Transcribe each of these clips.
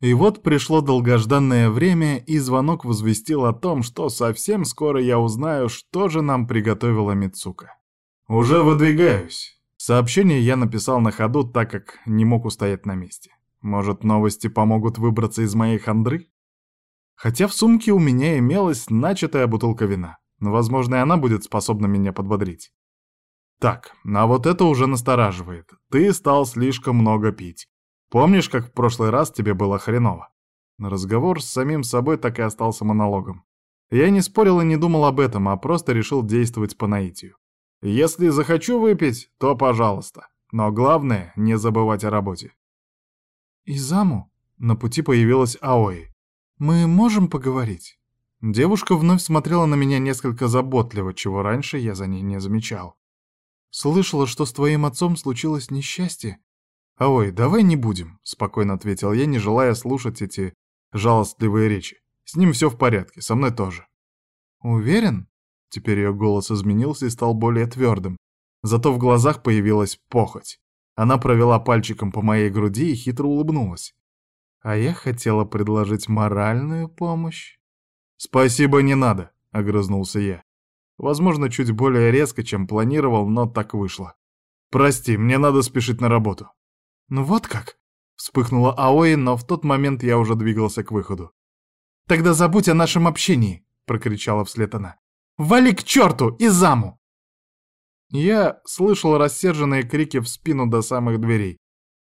И вот пришло долгожданное время, и звонок возвестил о том, что совсем скоро я узнаю, что же нам приготовила Мицука. «Уже выдвигаюсь». Сообщение я написал на ходу, так как не мог устоять на месте. Может, новости помогут выбраться из моей хандры? Хотя в сумке у меня имелась начатая бутылка вина, но, возможно, и она будет способна меня подбодрить. Так, а вот это уже настораживает. Ты стал слишком много пить. Помнишь, как в прошлый раз тебе было хреново? Разговор с самим собой так и остался монологом. Я не спорил и не думал об этом, а просто решил действовать по наитию. Если захочу выпить, то пожалуйста. Но главное, не забывать о работе. «Изаму?» На пути появилась Аои. «Мы можем поговорить?» Девушка вновь смотрела на меня несколько заботливо, чего раньше я за ней не замечал. «Слышала, что с твоим отцом случилось несчастье?» «Аой, давай не будем», — спокойно ответил я, не желая слушать эти жалостливые речи. «С ним все в порядке, со мной тоже». «Уверен?» Теперь ее голос изменился и стал более твердым. Зато в глазах появилась похоть. Она провела пальчиком по моей груди и хитро улыбнулась. А я хотела предложить моральную помощь. «Спасибо, не надо», — огрызнулся я. Возможно, чуть более резко, чем планировал, но так вышло. «Прости, мне надо спешить на работу». «Ну вот как?» — вспыхнула Аои, но в тот момент я уже двигался к выходу. «Тогда забудь о нашем общении!» — прокричала вслед она. «Вали к черту! И заму!» Я слышал рассерженные крики в спину до самых дверей,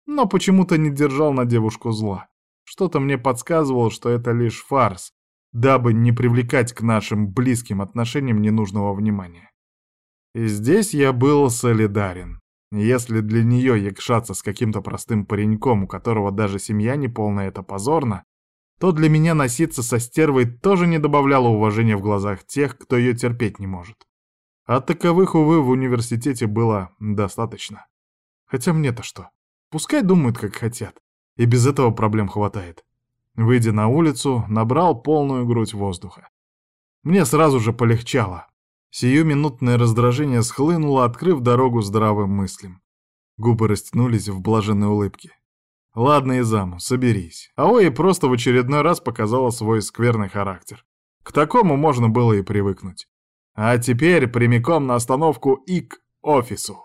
но почему-то не держал на девушку зла. Что-то мне подсказывало, что это лишь фарс, дабы не привлекать к нашим близким отношениям ненужного внимания. И здесь я был солидарен. Если для нее якшаться с каким-то простым пареньком, у которого даже семья не полная, это позорно, то для меня носиться со стервой тоже не добавляло уважения в глазах тех, кто ее терпеть не может. А таковых, увы, в университете было достаточно. Хотя мне-то что? Пускай думают, как хотят. И без этого проблем хватает. Выйдя на улицу, набрал полную грудь воздуха. Мне сразу же полегчало. Сиюминутное раздражение схлынуло, открыв дорогу здравым мыслям. Губы растянулись в блаженной улыбке. Ладно, Изаму, соберись. Аои просто в очередной раз показала свой скверный характер. К такому можно было и привыкнуть. А теперь прямиком на остановку и к офису.